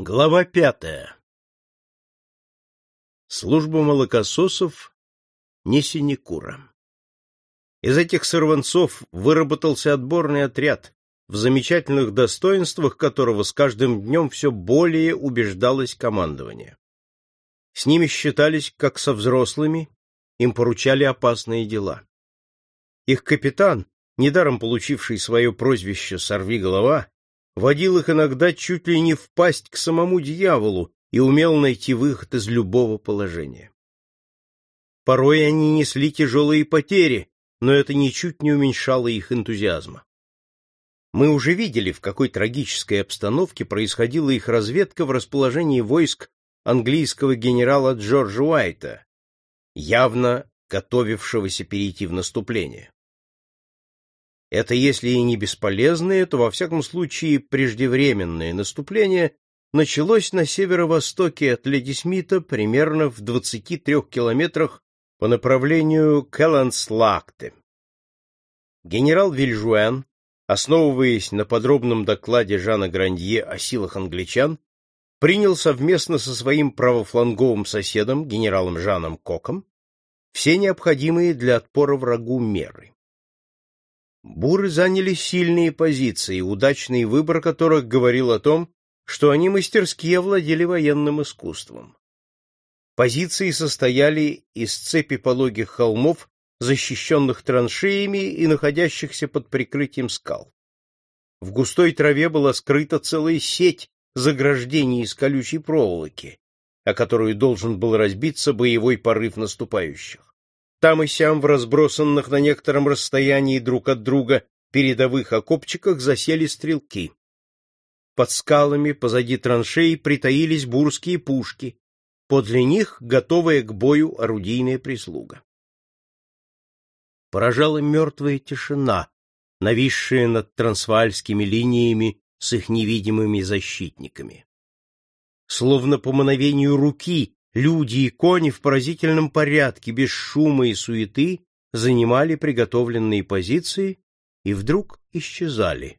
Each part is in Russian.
Глава пятая. Служба молокососов не синекура. Из этих сорванцов выработался отборный отряд, в замечательных достоинствах которого с каждым днем все более убеждалось командование. С ними считались как со взрослыми, им поручали опасные дела. Их капитан, недаром получивший свое прозвище «Сорвиголова», водил их иногда чуть ли не в пасть к самому дьяволу и умел найти выход из любого положения. Порой они несли тяжелые потери, но это ничуть не уменьшало их энтузиазма. Мы уже видели, в какой трагической обстановке происходила их разведка в расположении войск английского генерала Джорджа Уайта, явно готовившегося перейти в наступление. Это если и не бесполезное, то во всяком случае преждевременное наступление началось на северо-востоке от Леди Смита примерно в 23 километрах по направлению к Эланслакте. Генерал Вильжуэн, основываясь на подробном докладе Жана Грандье о силах англичан, принял совместно со своим правофланговым соседом, генералом Жаном Коком, все необходимые для отпора врагу меры. Буры заняли сильные позиции, удачный выбор которых говорил о том, что они мастерски овладели военным искусством. Позиции состояли из цепи пологих холмов, защищенных траншеями и находящихся под прикрытием скал. В густой траве была скрыта целая сеть заграждений из колючей проволоки, о которую должен был разбиться боевой порыв наступающих. Там и сям в разбросанных на некотором расстоянии друг от друга передовых окопчиках засели стрелки. Под скалами позади траншей притаились бурские пушки, подле них готовая к бою орудийная прислуга. Поражала мертвая тишина, нависшая над трансвальскими линиями с их невидимыми защитниками. Словно по мановению руки Люди и кони в поразительном порядке, без шума и суеты, занимали приготовленные позиции и вдруг исчезали,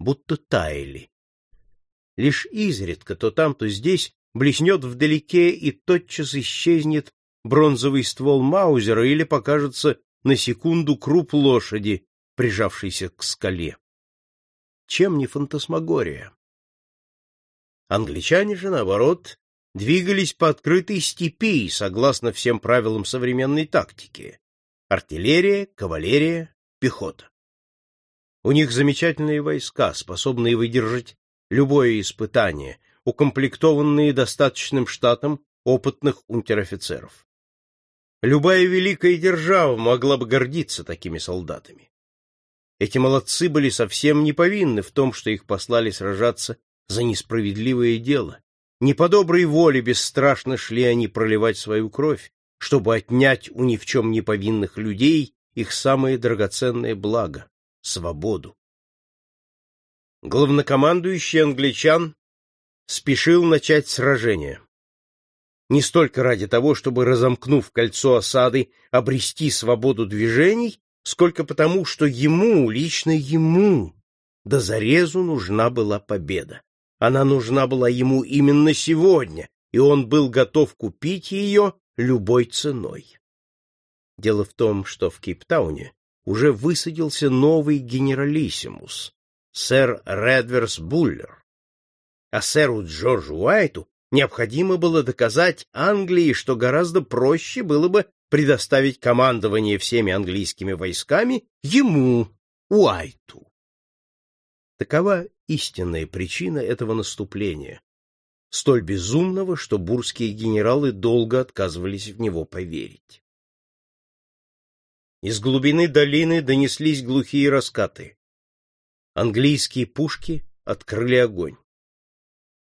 будто таяли. Лишь изредка то там, то здесь блеснет вдалеке и тотчас исчезнет бронзовый ствол Маузера или покажется на секунду круп лошади, прижавшейся к скале. Чем не фантасмагория? Англичане же, наоборот, двигались по открытой степи, согласно всем правилам современной тактики. Артиллерия, кавалерия, пехота. У них замечательные войска, способные выдержать любое испытание, укомплектованные достаточным штатом опытных унтер-офицеров. Любая великая держава могла бы гордиться такими солдатами. Эти молодцы были совсем не повинны в том, что их послали сражаться за несправедливое дело, не по доброй воле бесстрашно шли они проливать свою кровь, чтобы отнять у ни в чем не повинных людей их самое драгоценное благо — свободу. Главнокомандующий англичан спешил начать сражение. Не столько ради того, чтобы, разомкнув кольцо осады, обрести свободу движений, сколько потому, что ему, лично ему, до зарезу нужна была победа. Она нужна была ему именно сегодня, и он был готов купить ее любой ценой. Дело в том, что в Кейптауне уже высадился новый генералиссимус, сэр Редверс Буллер. А сэру Джорджу Уайту необходимо было доказать Англии, что гораздо проще было бы предоставить командование всеми английскими войсками ему, Уайту. Такова истинная причина этого наступления, столь безумного, что бурские генералы долго отказывались в него поверить. Из глубины долины донеслись глухие раскаты. Английские пушки открыли огонь.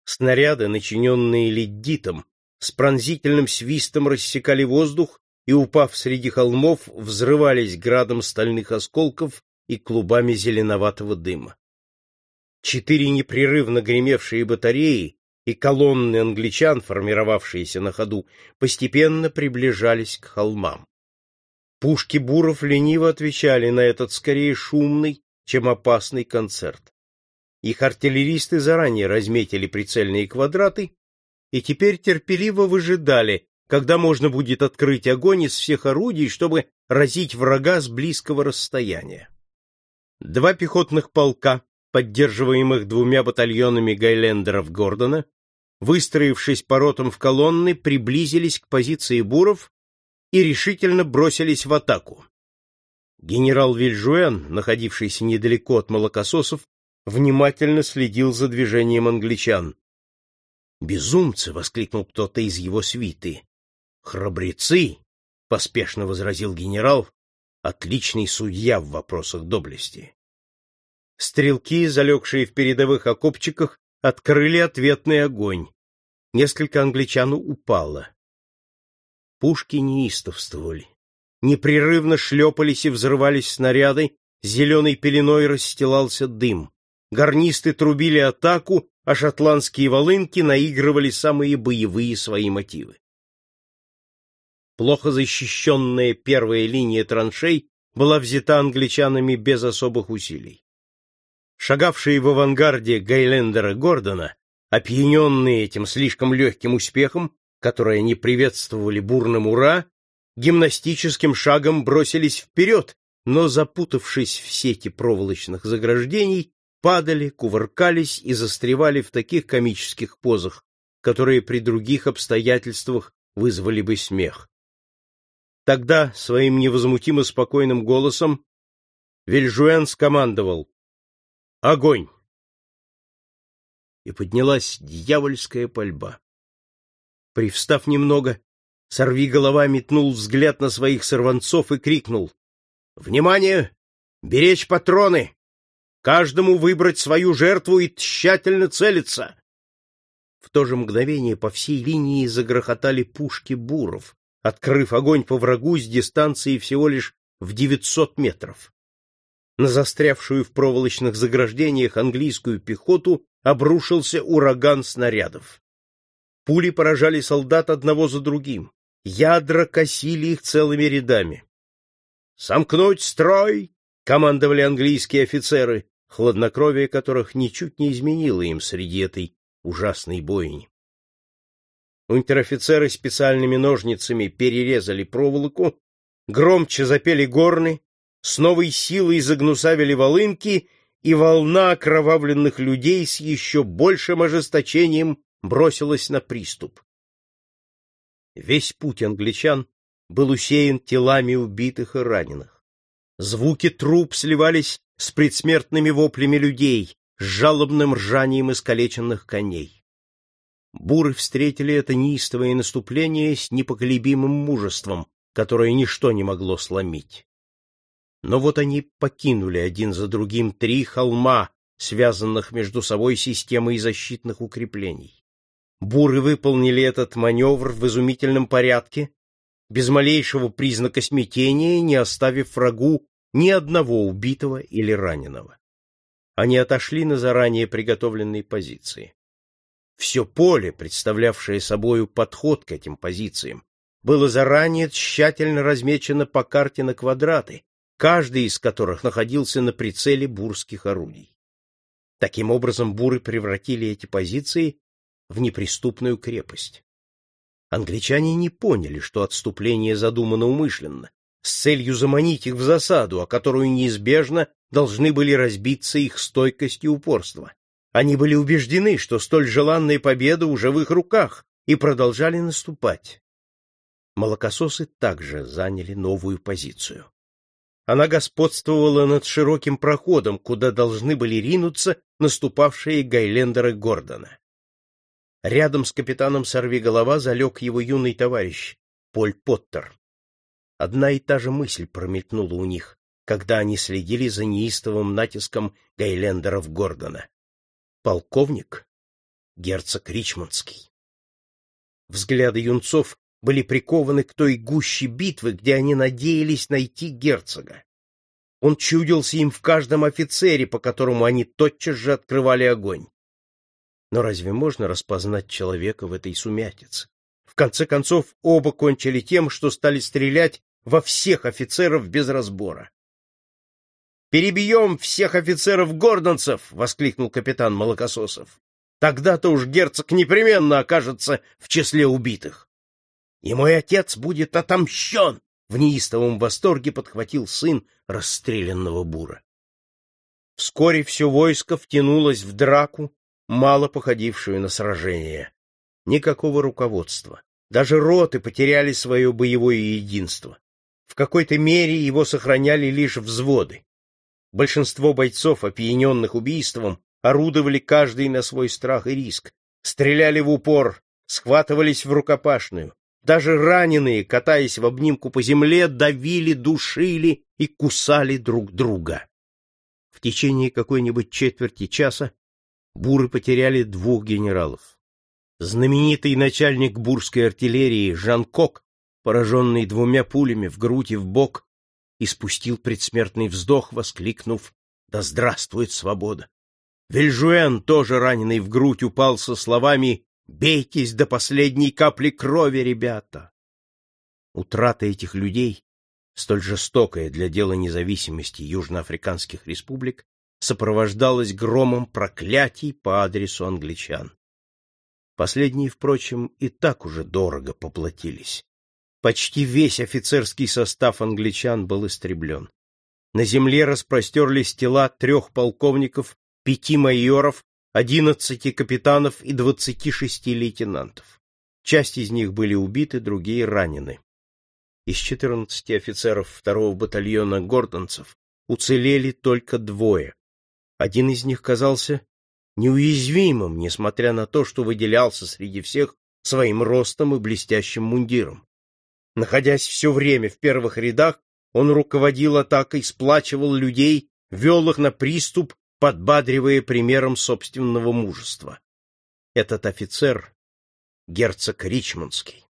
Снаряды, начиненные леддитом, с пронзительным свистом рассекали воздух и, упав среди холмов, взрывались градом стальных осколков и клубами зеленоватого дыма. Четыре непрерывно гремевшие батареи и колонны англичан, формировавшиеся на ходу, постепенно приближались к холмам. Пушки буров лениво отвечали на этот скорее шумный, чем опасный концерт. Их артиллеристы заранее разметили прицельные квадраты и теперь терпеливо выжидали, когда можно будет открыть огонь из всех орудий, чтобы разить врага с близкого расстояния. Два пехотных полка, поддерживаемых двумя батальонами гайлендеров Гордона, выстроившись по ротам в колонны, приблизились к позиции буров и решительно бросились в атаку. Генерал Вильжуэн, находившийся недалеко от молокососов, внимательно следил за движением англичан. «Безумцы!» — воскликнул кто-то из его свиты. «Храбрецы!» — поспешно возразил генерал, отличный судья в вопросах доблести. Стрелки, залегшие в передовых окопчиках, открыли ответный огонь. Несколько англичан упало. Пушки неистовствовали. Непрерывно шлепались и взрывались снаряды, зеленой пеленой расстилался дым. Гарнисты трубили атаку, а шотландские волынки наигрывали самые боевые свои мотивы. Плохо защищенная первая линия траншей была взята англичанами без особых усилий. Шагавшие в авангарде Гайлендера Гордона, опьяненные этим слишком легким успехом, который они приветствовали бурным «Ура!», гимнастическим шагом бросились вперед, но, запутавшись в сети проволочных заграждений, падали, кувыркались и застревали в таких комических позах, которые при других обстоятельствах вызвали бы смех. Тогда своим невозмутимо спокойным голосом Вильжуэн скомандовал «Огонь!» И поднялась дьявольская пальба. Привстав немного, сорви голова метнул взгляд на своих сорванцов и крикнул «Внимание! Беречь патроны! Каждому выбрать свою жертву и тщательно целиться!» В то же мгновение по всей линии загрохотали пушки буров, открыв огонь по врагу с дистанции всего лишь в 900 метров. На застрявшую в проволочных заграждениях английскую пехоту обрушился ураган снарядов. Пули поражали солдат одного за другим, ядра косили их целыми рядами. «Сомкнуть строй!» — командовали английские офицеры, хладнокровие которых ничуть не изменило им среди этой ужасной бойни. Унтер-офицеры специальными ножницами перерезали проволоку, громче запели горны, с новой силой загнусавили волынки, и волна окровавленных людей с еще большим ожесточением бросилась на приступ. Весь путь англичан был усеян телами убитых и раненых. Звуки труп сливались с предсмертными воплями людей, с жалобным ржанием искалеченных коней. Буры встретили это неистовое наступление с непоколебимым мужеством, которое ничто не могло сломить. Но вот они покинули один за другим три холма, связанных между собой системой защитных укреплений. Буры выполнили этот маневр в изумительном порядке, без малейшего признака смятения, не оставив врагу ни одного убитого или раненого. Они отошли на заранее приготовленные позиции. Все поле, представлявшее собою подход к этим позициям, было заранее тщательно размечено по карте на квадраты, каждый из которых находился на прицеле бурских орудий. Таким образом, буры превратили эти позиции в неприступную крепость. Англичане не поняли, что отступление задумано умышленно, с целью заманить их в засаду, о которую неизбежно должны были разбиться их стойкость и упорство. Они были убеждены, что столь желанная победа уже в их руках, и продолжали наступать. Молокососы также заняли новую позицию. Она господствовала над широким проходом, куда должны были ринуться наступавшие Гайлендеры Гордона. Рядом с капитаном Сорвиголова залег его юный товарищ, Поль Поттер. Одна и та же мысль промелькнула у них, когда они следили за неистовым натиском Гайлендеров Гордона полковник, герцог Ричмондский. Взгляды юнцов были прикованы к той гуще битвы, где они надеялись найти герцога. Он чудился им в каждом офицере, по которому они тотчас же открывали огонь. Но разве можно распознать человека в этой сумятице? В конце концов, оба кончили тем, что стали стрелять во всех офицеров без разбора. Перебьем всех офицеров-гордонцев! — воскликнул капитан Молокососов. — Тогда-то уж герцог непременно окажется в числе убитых. И мой отец будет отомщен! — в неистовом восторге подхватил сын расстрелянного бура. Вскоре все войско втянулось в драку, мало походившую на сражение. Никакого руководства. Даже роты потеряли свое боевое единство. В какой-то мере его сохраняли лишь взводы. Большинство бойцов, опьяненных убийством, орудовали каждый на свой страх и риск, стреляли в упор, схватывались в рукопашную. Даже раненые, катаясь в обнимку по земле, давили, душили и кусали друг друга. В течение какой-нибудь четверти часа буры потеряли двух генералов. Знаменитый начальник бурской артиллерии Жан Кок, пораженный двумя пулями в грудь и в бок, испустил предсмертный вздох, воскликнув «Да здравствует свобода!». Вильжуэн, тоже раненый в грудь, упал со словами «Бейтесь до последней капли крови, ребята!». Утрата этих людей, столь жестокая для дела независимости южноафриканских республик, сопровождалась громом проклятий по адресу англичан. Последние, впрочем, и так уже дорого поплатились. Почти весь офицерский состав англичан был истреблен. На земле распростерлись тела трех полковников, пяти майоров, одиннадцати капитанов и двадцати шести лейтенантов. Часть из них были убиты, другие ранены. Из четырнадцати офицеров второго батальона гордонцев уцелели только двое. Один из них казался неуязвимым, несмотря на то, что выделялся среди всех своим ростом и блестящим мундиром. Находясь все время в первых рядах, он руководил атакой, сплачивал людей, вел их на приступ, подбадривая примером собственного мужества. Этот офицер — герцог Ричмондский.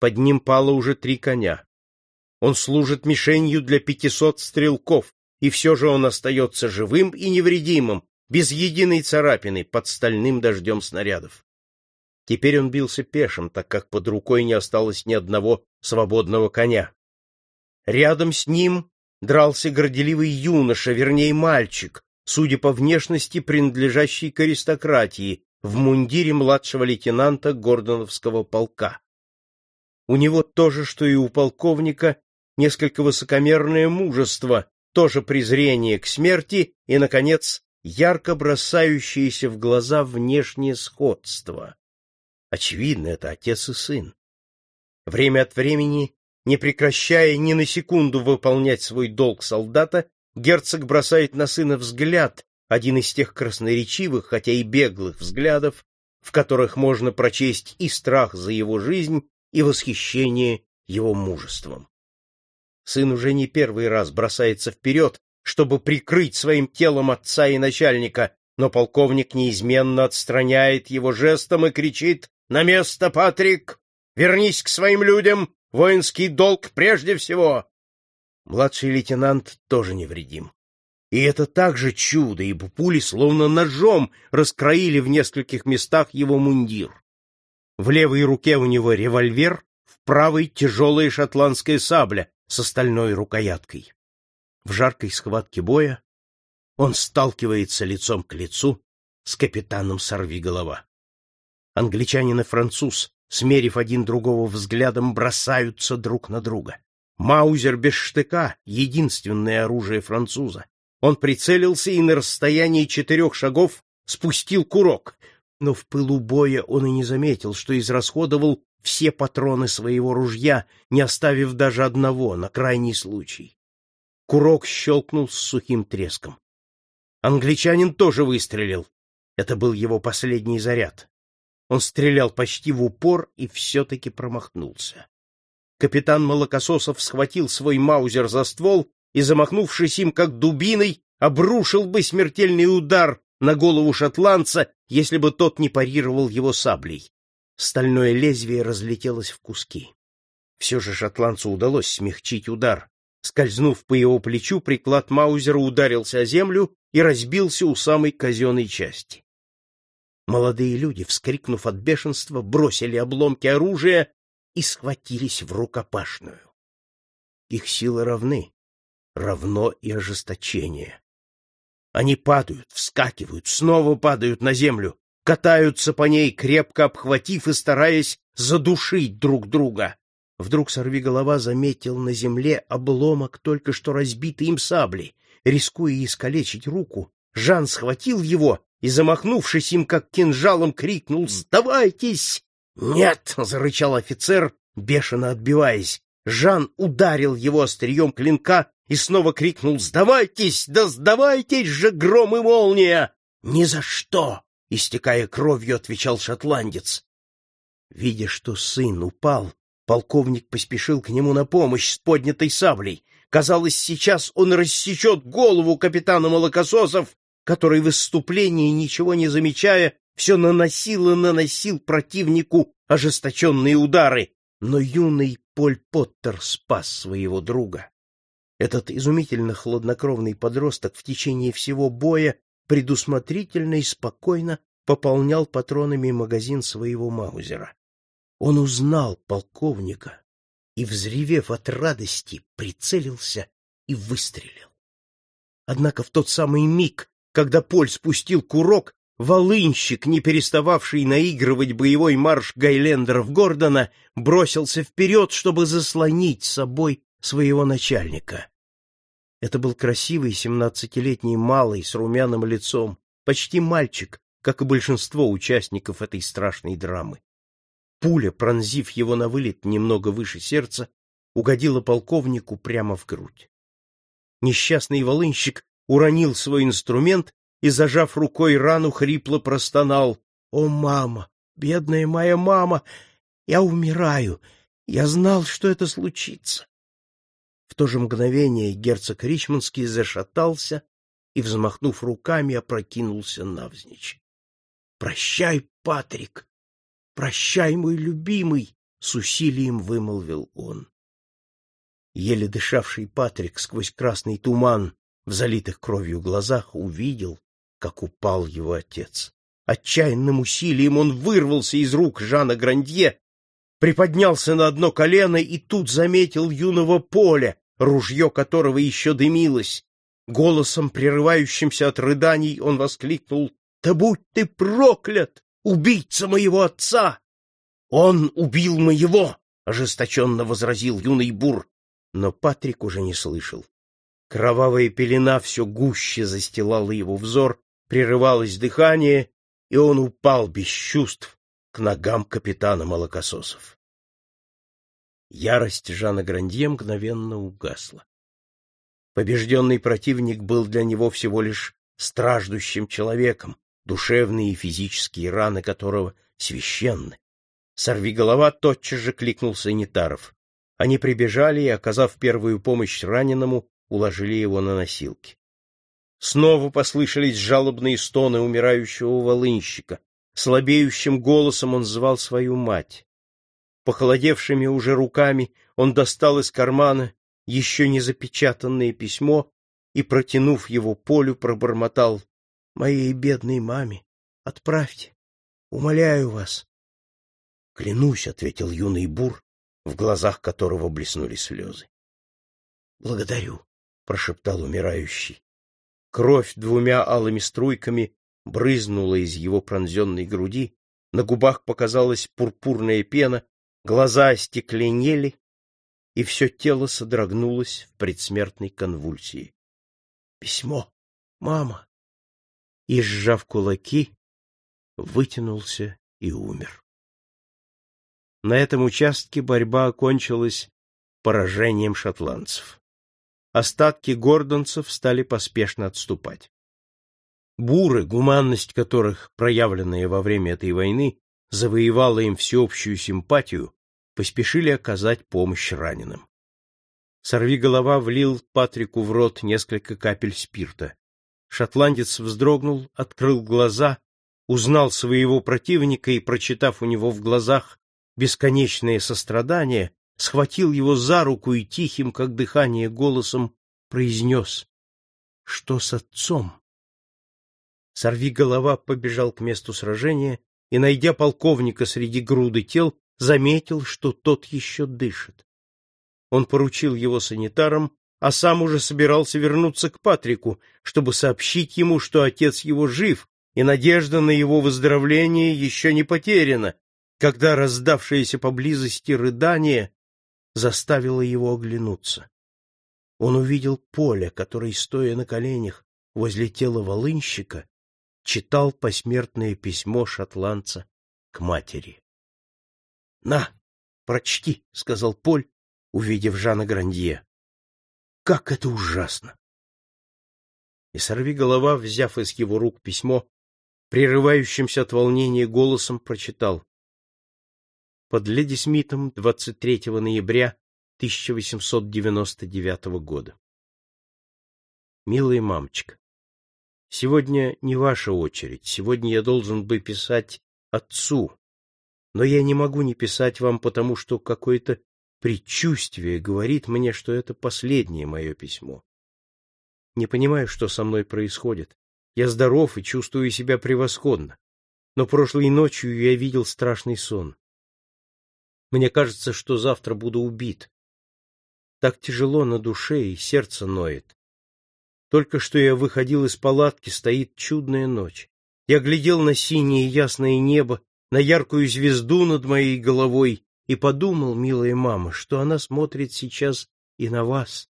Под ним пало уже три коня. Он служит мишенью для пятисот стрелков, и все же он остается живым и невредимым, без единой царапины под стальным дождем снарядов. Теперь он бился пешим, так как под рукой не осталось ни одного свободного коня. Рядом с ним дрался горделивый юноша, вернее мальчик, судя по внешности, принадлежащий к аристократии, в мундире младшего лейтенанта Гордоновского полка. У него то же, что и у полковника, несколько высокомерное мужество, тоже презрение к смерти и, наконец, ярко бросающееся в глаза внешнее сходство. Очевидно, это отец и сын. Время от времени, не прекращая ни на секунду выполнять свой долг солдата, герцог бросает на сына взгляд, один из тех красноречивых, хотя и беглых взглядов, в которых можно прочесть и страх за его жизнь, и восхищение его мужеством. Сын уже не первый раз бросается вперед, чтобы прикрыть своим телом отца и начальника, но полковник неизменно отстраняет его жестом и кричит на место, Патрик! Вернись к своим людям! Воинский долг прежде всего!» Младший лейтенант тоже невредим. И это также чудо, ибо пули словно ножом раскроили в нескольких местах его мундир. В левой руке у него револьвер, в правой тяжелая шотландская сабля с стальной рукояткой. В жаркой схватке боя он сталкивается лицом к лицу с капитаном Сорвиголова. Англичанин и француз, смерив один другого взглядом, бросаются друг на друга. Маузер без штыка — единственное оружие француза. Он прицелился и на расстоянии четырех шагов спустил курок, но в пылу боя он и не заметил, что израсходовал все патроны своего ружья, не оставив даже одного на крайний случай. Курок щелкнул с сухим треском. Англичанин тоже выстрелил. Это был его последний заряд. Он стрелял почти в упор и все-таки промахнулся. Капитан Молокососов схватил свой маузер за ствол и, замахнувшись им как дубиной, обрушил бы смертельный удар на голову шотландца, если бы тот не парировал его саблей. Стальное лезвие разлетелось в куски. Все же шотландцу удалось смягчить удар. Скользнув по его плечу, приклад Маузера ударился о землю и разбился у самой казенной части. Молодые люди, вскрикнув от бешенства, бросили обломки оружия и схватились в рукопашную. Их силы равны. равно и ожесточение. Они падают, вскакивают, снова падают на землю, катаются по ней, крепко обхватив и стараясь задушить друг друга. Вдруг сорвиголова заметил на земле обломок только что разбитой им сабли. Рискуя искалечить руку, Жан схватил его и, замахнувшись им как кинжалом, крикнул «Сдавайтесь!» «Нет!» — зарычал офицер, бешено отбиваясь. Жан ударил его острием клинка и снова крикнул «Сдавайтесь! Да сдавайтесь же, гром и молния!» «Ни за что!» — истекая кровью, отвечал шотландец. Видя, что сын упал, полковник поспешил к нему на помощь с поднятой саблей. Казалось, сейчас он рассечет голову капитана молокососов, который в выступлении, ничего не замечая, все наносил и наносил противнику ожесточенные удары. Но юный Поль Поттер спас своего друга. Этот изумительно хладнокровный подросток в течение всего боя предусмотрительно и спокойно пополнял патронами магазин своего маузера. Он узнал полковника и, взревев от радости, прицелился и выстрелил. Однако в тот самый миг, когда Поль спустил курок, волынщик, не перестававший наигрывать боевой марш Гайлендеров Гордона, бросился вперед, чтобы заслонить собой своего начальника. Это был красивый семнадцатилетний малый с румяным лицом, почти мальчик, как и большинство участников этой страшной драмы. Пуля, пронзив его на вылет немного выше сердца, угодила полковнику прямо в грудь. Несчастный волынщик уронил свой инструмент и, зажав рукой рану, хрипло простонал. — О, мама! Бедная моя мама! Я умираю! Я знал, что это случится! В то же мгновение герцог Ричмондский зашатался и, взмахнув руками, опрокинулся навзничь. — Прощай, Патрик! Прощай, мой любимый! — с усилием вымолвил он. Еле дышавший Патрик сквозь красный туман в залитых кровью глазах увидел, как упал его отец. Отчаянным усилием он вырвался из рук Жана Грандье, приподнялся на одно колено и тут заметил юного поля, ружье которого еще дымилось. Голосом, прерывающимся от рыданий, он воскликнул «Да будь ты проклят, убийца моего отца!» «Он убил моего!» — ожесточенно возразил юный бур, но Патрик уже не слышал. Кровавая пелена все гуще застилала его взор, прерывалось дыхание, и он упал без чувств к ногам капитана молокососов. Ярость Жана Грандье мгновенно угасла. Побежденный противник был для него всего лишь страждущим человеком, душевные и физические раны которого священны. Сорвиголова тотчас же кликнул санитаров. Они прибежали и, оказав первую помощь раненому, уложили его на носилки. Снова послышались жалобные стоны умирающего волынщика. Слабеющим голосом он звал свою мать. Похолодевшими уже руками он достал из кармана еще не запечатанное письмо и, протянув его полю, пробормотал «Моей бедной маме отправьте, умоляю вас». «Клянусь», — ответил юный бур, в глазах которого блеснули слезы. «Благодарю», — прошептал умирающий. Кровь двумя алыми струйками брызнула из его пронзенной груди, на губах показалась пурпурная пена, глаза остекленели, и все тело содрогнулось в предсмертной конвульсии. «Письмо! Мама!» И, сжав кулаки, вытянулся и умер. На этом участке борьба окончилась поражением шотландцев остатки гордонцев стали поспешно отступать. Буры, гуманность которых, проявленная во время этой войны, завоевала им всеобщую симпатию, поспешили оказать помощь раненым. Сорвиголова влил Патрику в рот несколько капель спирта. Шотландец вздрогнул, открыл глаза, узнал своего противника и, прочитав у него в глазах бесконечное сострадание, схватил его за руку и тихим, как дыхание, голосом произнес «Что с отцом?» Сорви голова побежал к месту сражения и, найдя полковника среди груды тел, заметил, что тот еще дышит. Он поручил его санитарам, а сам уже собирался вернуться к Патрику, чтобы сообщить ему, что отец его жив, и надежда на его выздоровление еще не потеряна, когда раздавшееся поблизости рыдание заставило его оглянуться. Он увидел Поля, который, стоя на коленях возле тела волынщика, читал посмертное письмо шотландца к матери. — На, прочти, — сказал Поль, увидев Жана Грандье. — Как это ужасно! И сорви голова, взяв из его рук письмо, прерывающимся от волнения голосом прочитал. Под Леди Смитом 23 ноября 1899 года. Милая мамочка, сегодня не ваша очередь. Сегодня я должен бы писать отцу. Но я не могу не писать вам, потому что какое-то предчувствие говорит мне, что это последнее мое письмо. Не понимаю, что со мной происходит. Я здоров и чувствую себя превосходно. Но прошлой ночью я видел страшный сон. Мне кажется, что завтра буду убит. Так тяжело на душе и сердце ноет. Только что я выходил из палатки, стоит чудная ночь. Я глядел на синее ясное небо, на яркую звезду над моей головой и подумал, милая мама, что она смотрит сейчас и на вас.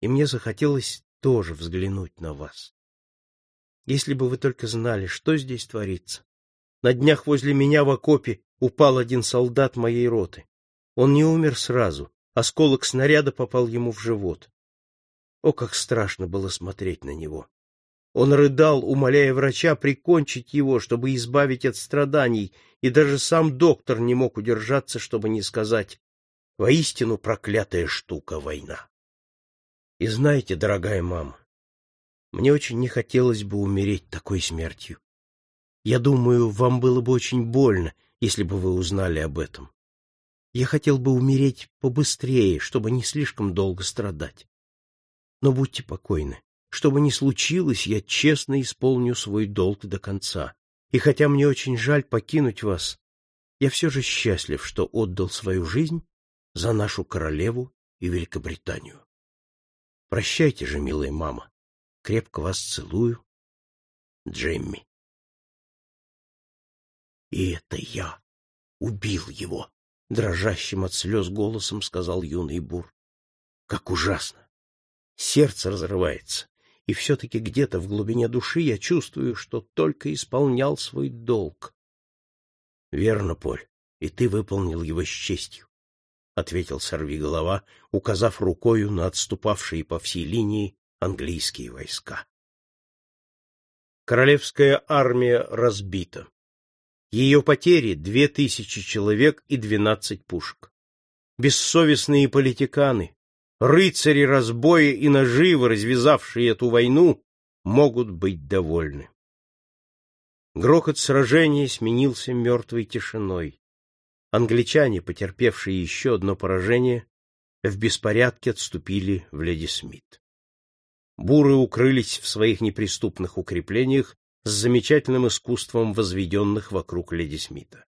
И мне захотелось тоже взглянуть на вас. Если бы вы только знали, что здесь творится. На днях возле меня в окопе упал один солдат моей роты. Он не умер сразу, осколок снаряда попал ему в живот. О, как страшно было смотреть на него! Он рыдал, умоляя врача прикончить его, чтобы избавить от страданий, и даже сам доктор не мог удержаться, чтобы не сказать «Воистину проклятая штука война». И знаете, дорогая мама, мне очень не хотелось бы умереть такой смертью. Я думаю, вам было бы очень больно, если бы вы узнали об этом. Я хотел бы умереть побыстрее, чтобы не слишком долго страдать. Но будьте покойны. Что бы ни случилось, я честно исполню свой долг до конца. И хотя мне очень жаль покинуть вас, я все же счастлив, что отдал свою жизнь за нашу королеву и Великобританию. Прощайте же, милая мама. Крепко вас целую. Джемми. И это я убил его, дрожащим от слез голосом сказал юный бур. Как ужасно! Сердце разрывается, и все-таки где-то в глубине души я чувствую, что только исполнял свой долг. — Верно, Поль, и ты выполнил его с честью, — ответил сорвиголова, указав рукою на отступавшие по всей линии английские войска. Королевская армия разбита. Ее потери — две тысячи человек и двенадцать пушек. Бессовестные политиканы, рыцари разбоя и наживы, развязавшие эту войну, могут быть довольны. Грохот сражения сменился мертвой тишиной. Англичане, потерпевшие еще одно поражение, в беспорядке отступили в Леди Смит. Буры укрылись в своих неприступных укреплениях с замечательным искусством возведенных вокруг Леди Смита.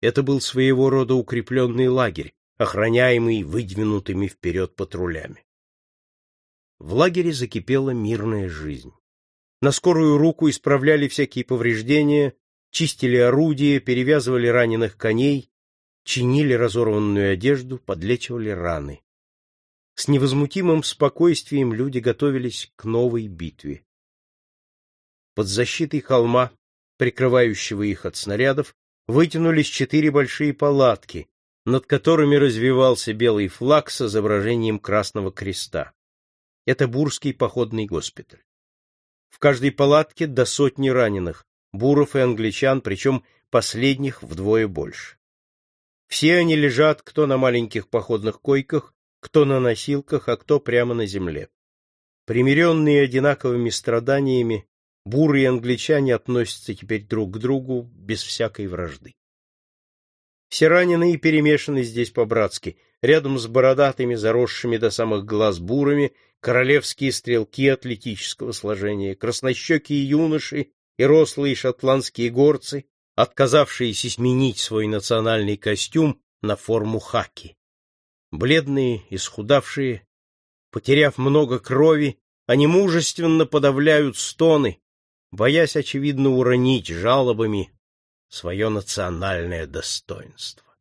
Это был своего рода укрепленный лагерь, охраняемый выдвинутыми вперед патрулями. В лагере закипела мирная жизнь. На скорую руку исправляли всякие повреждения, чистили орудия, перевязывали раненых коней, чинили разорванную одежду, подлечивали раны. С невозмутимым спокойствием люди готовились к новой битве. Под защитой холма, прикрывающего их от снарядов, вытянулись четыре большие палатки, над которыми развивался белый флаг с изображением Красного Креста. Это Бурский походный госпиталь. В каждой палатке до сотни раненых, буров и англичан, причем последних вдвое больше. Все они лежат кто на маленьких походных койках, кто на носилках, а кто прямо на земле. Примиренные одинаковыми страданиями, буры и англичане относятся теперь друг к другу без всякой вражды. Все раненые перемешаны здесь по-братски. Рядом с бородатыми, заросшими до самых глаз бурами, королевские стрелки атлетического сложения, краснощекие юноши и рослые шотландские горцы, отказавшиеся сменить свой национальный костюм на форму хаки бледные, исхудавшие, Потеряв много крови, они мужественно подавляют стоны, боясь, очевидно, уронить жалобами свое национальное достоинство.